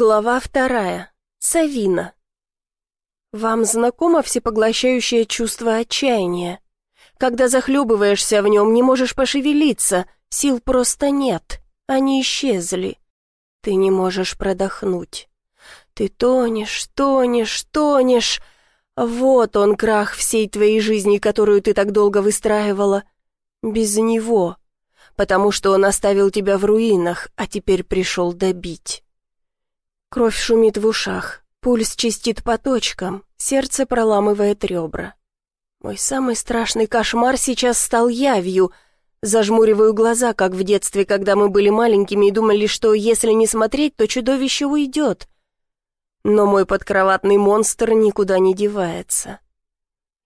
Глава вторая. Савина. Вам знакомо всепоглощающее чувство отчаяния? Когда захлебываешься в нем, не можешь пошевелиться, сил просто нет, они исчезли. Ты не можешь продохнуть. Ты тонешь, тонешь, тонешь. Вот он, крах всей твоей жизни, которую ты так долго выстраивала. Без него, потому что он оставил тебя в руинах, а теперь пришел добить. Кровь шумит в ушах, пульс чистит по точкам, сердце проламывает ребра. Мой самый страшный кошмар сейчас стал явью. Зажмуриваю глаза, как в детстве, когда мы были маленькими и думали, что если не смотреть, то чудовище уйдет. Но мой подкроватный монстр никуда не девается.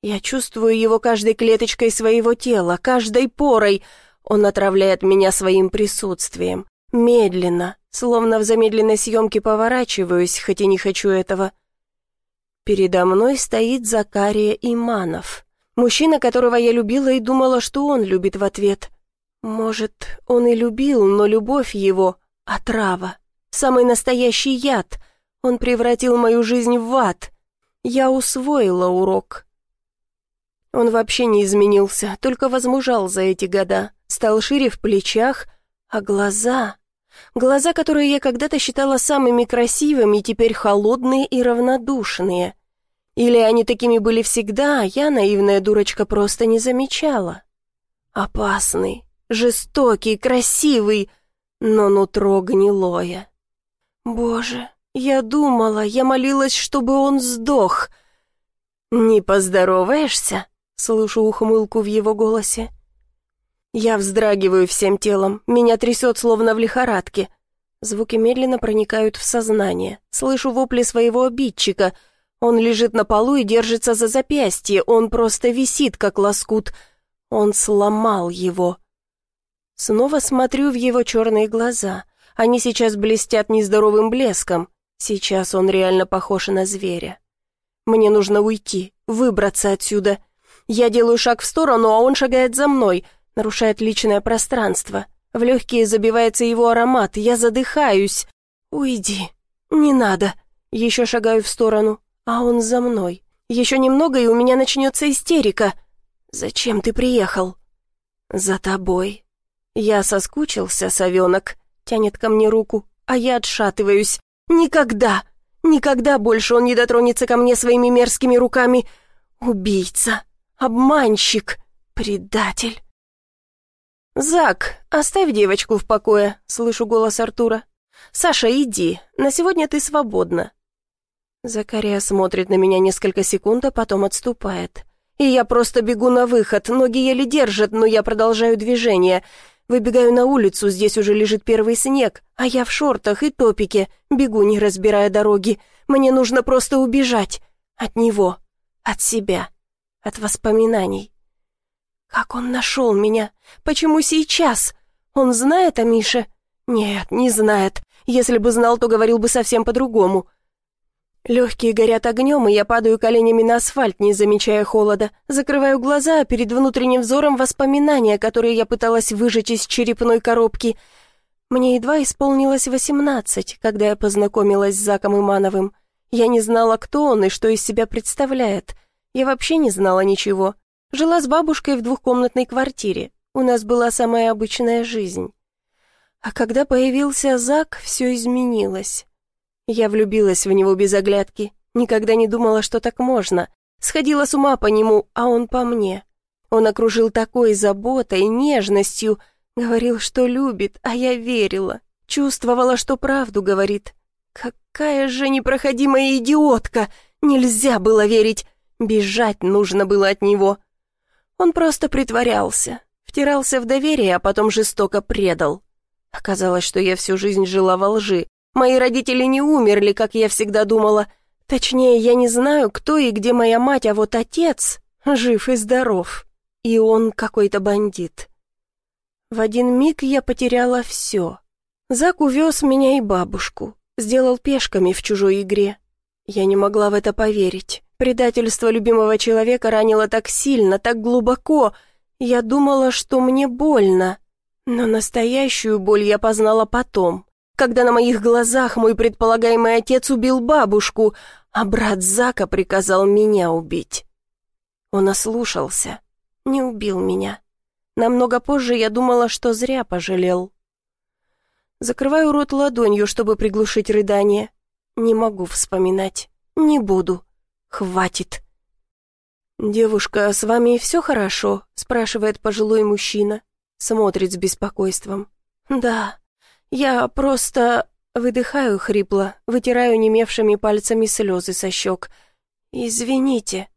Я чувствую его каждой клеточкой своего тела, каждой порой. Он отравляет меня своим присутствием. Медленно, словно в замедленной съемке поворачиваюсь, хоть и не хочу этого. Передо мной стоит Закария Иманов. Мужчина, которого я любила и думала, что он любит в ответ. Может, он и любил, но любовь его — отрава. Самый настоящий яд. Он превратил мою жизнь в ад. Я усвоила урок. Он вообще не изменился, только возмужал за эти года, стал шире в плечах, а глаза... Глаза, которые я когда-то считала самыми красивыми, теперь холодные и равнодушные. Или они такими были всегда, а я, наивная дурочка, просто не замечала. Опасный, жестокий, красивый, но нутро гнилое. Боже, я думала, я молилась, чтобы он сдох. «Не поздороваешься?» — слышу ухмылку в его голосе. Я вздрагиваю всем телом, меня трясет, словно в лихорадке. Звуки медленно проникают в сознание. Слышу вопли своего обидчика. Он лежит на полу и держится за запястье, он просто висит, как лоскут. Он сломал его. Снова смотрю в его черные глаза. Они сейчас блестят нездоровым блеском. Сейчас он реально похож на зверя. Мне нужно уйти, выбраться отсюда. Я делаю шаг в сторону, а он шагает за мной — нарушает личное пространство. В легкие забивается его аромат, я задыхаюсь. «Уйди, не надо». Еще шагаю в сторону, а он за мной. Еще немного, и у меня начнется истерика. «Зачем ты приехал?» «За тобой». Я соскучился, совенок. Тянет ко мне руку, а я отшатываюсь. «Никогда! Никогда больше он не дотронется ко мне своими мерзкими руками! Убийца! Обманщик! Предатель!» «Зак, оставь девочку в покое», — слышу голос Артура. «Саша, иди, на сегодня ты свободна». Закария смотрит на меня несколько секунд, а потом отступает. И я просто бегу на выход, ноги еле держат, но я продолжаю движение. Выбегаю на улицу, здесь уже лежит первый снег, а я в шортах и топике, бегу, не разбирая дороги. Мне нужно просто убежать. От него, от себя, от воспоминаний. Как он нашел меня? Почему сейчас? Он знает о Мише? Нет, не знает. Если бы знал, то говорил бы совсем по-другому. Легкие горят огнем, и я падаю коленями на асфальт, не замечая холода. Закрываю глаза, а перед внутренним взором воспоминания, которые я пыталась выжечь из черепной коробки. Мне едва исполнилось восемнадцать, когда я познакомилась с Заком Имановым. Я не знала, кто он и что из себя представляет. Я вообще не знала ничего. Жила с бабушкой в двухкомнатной квартире. У нас была самая обычная жизнь. А когда появился Зак, все изменилось. Я влюбилась в него без оглядки, никогда не думала, что так можно. Сходила с ума по нему, а он по мне. Он окружил такой заботой, нежностью, говорил, что любит, а я верила. Чувствовала, что правду говорит. Какая же непроходимая идиотка! Нельзя было верить. Бежать нужно было от него. Он просто притворялся, втирался в доверие, а потом жестоко предал. Оказалось, что я всю жизнь жила во лжи. Мои родители не умерли, как я всегда думала. Точнее, я не знаю, кто и где моя мать, а вот отец жив и здоров. И он какой-то бандит. В один миг я потеряла все. Зак увез меня и бабушку, сделал пешками в чужой игре. Я не могла в это поверить. Предательство любимого человека ранило так сильно, так глубоко. Я думала, что мне больно. Но настоящую боль я познала потом, когда на моих глазах мой предполагаемый отец убил бабушку, а брат Зака приказал меня убить. Он ослушался, не убил меня. Намного позже я думала, что зря пожалел. Закрываю рот ладонью, чтобы приглушить рыдание. Не могу вспоминать. Не буду. Хватит. «Девушка, с вами все хорошо?» — спрашивает пожилой мужчина. Смотрит с беспокойством. «Да, я просто...» Выдыхаю хрипло, вытираю немевшими пальцами слезы со щек. «Извините».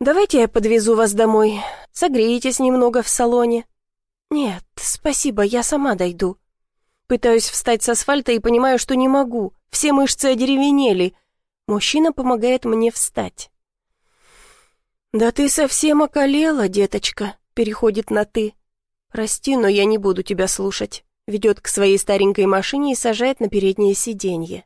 «Давайте я подвезу вас домой. Согреетесь немного в салоне». «Нет, спасибо, я сама дойду». Пытаюсь встать с асфальта и понимаю, что не могу. Все мышцы одеревенели. Мужчина помогает мне встать. «Да ты совсем околела, деточка», — переходит на «ты». «Прости, но я не буду тебя слушать». Ведет к своей старенькой машине и сажает на переднее сиденье.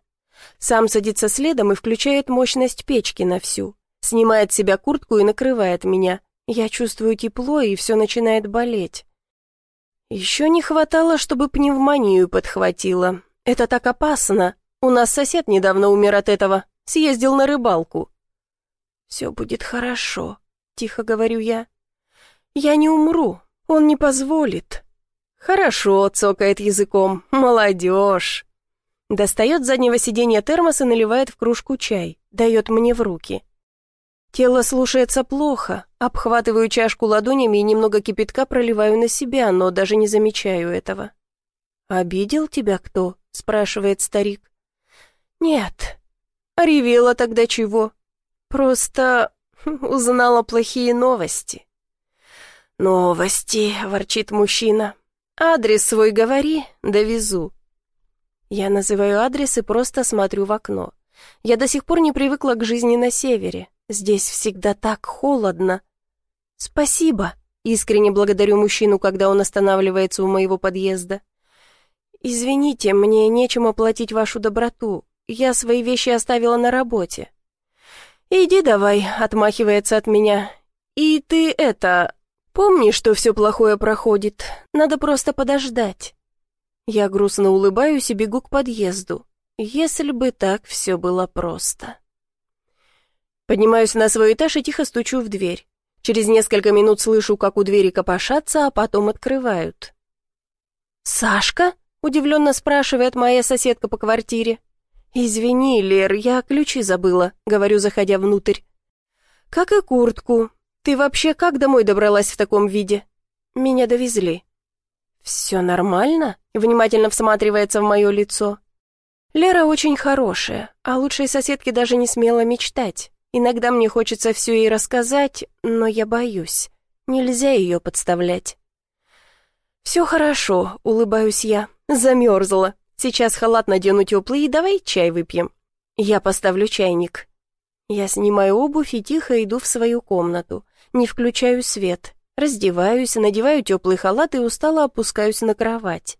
Сам садится следом и включает мощность печки на всю. Снимает с себя куртку и накрывает меня. Я чувствую тепло, и все начинает болеть. Еще не хватало, чтобы пневмонию подхватило. Это так опасно. У нас сосед недавно умер от этого. Съездил на рыбалку. «Все будет хорошо», — тихо говорю я. «Я не умру, он не позволит». «Хорошо», — цокает языком, «молодежь». Достает заднего сиденья термос и наливает в кружку чай, дает мне в руки. Тело слушается плохо. Обхватываю чашку ладонями и немного кипятка проливаю на себя, но даже не замечаю этого. «Обидел тебя кто?» — спрашивает старик. «Нет». «А ревела тогда чего?» «Просто узнала плохие новости». «Новости», — ворчит мужчина. «Адрес свой говори, довезу». Я называю адрес и просто смотрю в окно. Я до сих пор не привыкла к жизни на севере. Здесь всегда так холодно. Спасибо. Искренне благодарю мужчину, когда он останавливается у моего подъезда. Извините, мне нечем оплатить вашу доброту. Я свои вещи оставила на работе. Иди давай, отмахивается от меня. И ты это, помни, что все плохое проходит. Надо просто подождать. Я грустно улыбаюсь и бегу к подъезду. Если бы так все было просто. Поднимаюсь на свой этаж и тихо стучу в дверь. Через несколько минут слышу, как у двери копошатся, а потом открывают. «Сашка?» — удивленно спрашивает моя соседка по квартире. «Извини, Лер, я ключи забыла», — говорю, заходя внутрь. «Как и куртку. Ты вообще как домой добралась в таком виде?» «Меня довезли». «Все нормально?» — внимательно всматривается в мое лицо. «Лера очень хорошая, а лучшей соседке даже не смела мечтать. Иногда мне хочется все ей рассказать, но я боюсь. Нельзя ее подставлять. «Все хорошо», — улыбаюсь я. Замерзла. Сейчас халат надену теплый и давай чай выпьем. Я поставлю чайник. Я снимаю обувь и тихо иду в свою комнату. Не включаю свет. Раздеваюсь, надеваю теплый халат и устало опускаюсь на кровать.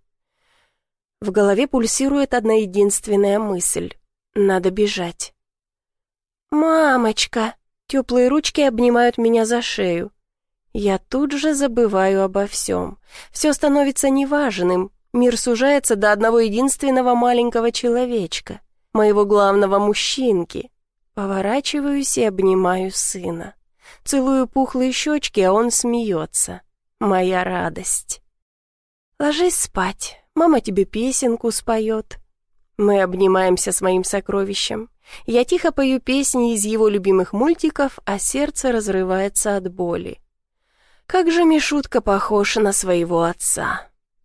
В голове пульсирует одна единственная мысль. Надо бежать. «Мамочка!» Теплые ручки обнимают меня за шею. Я тут же забываю обо всем. Все становится неважным. Мир сужается до одного единственного маленького человечка, моего главного мужчинки. Поворачиваюсь и обнимаю сына. Целую пухлые щечки, а он смеется. Моя радость. Ложись спать, мама тебе песенку споет. Мы обнимаемся с моим сокровищем. Я тихо пою песни из его любимых мультиков, а сердце разрывается от боли. Как же Мишутка похож на своего отца.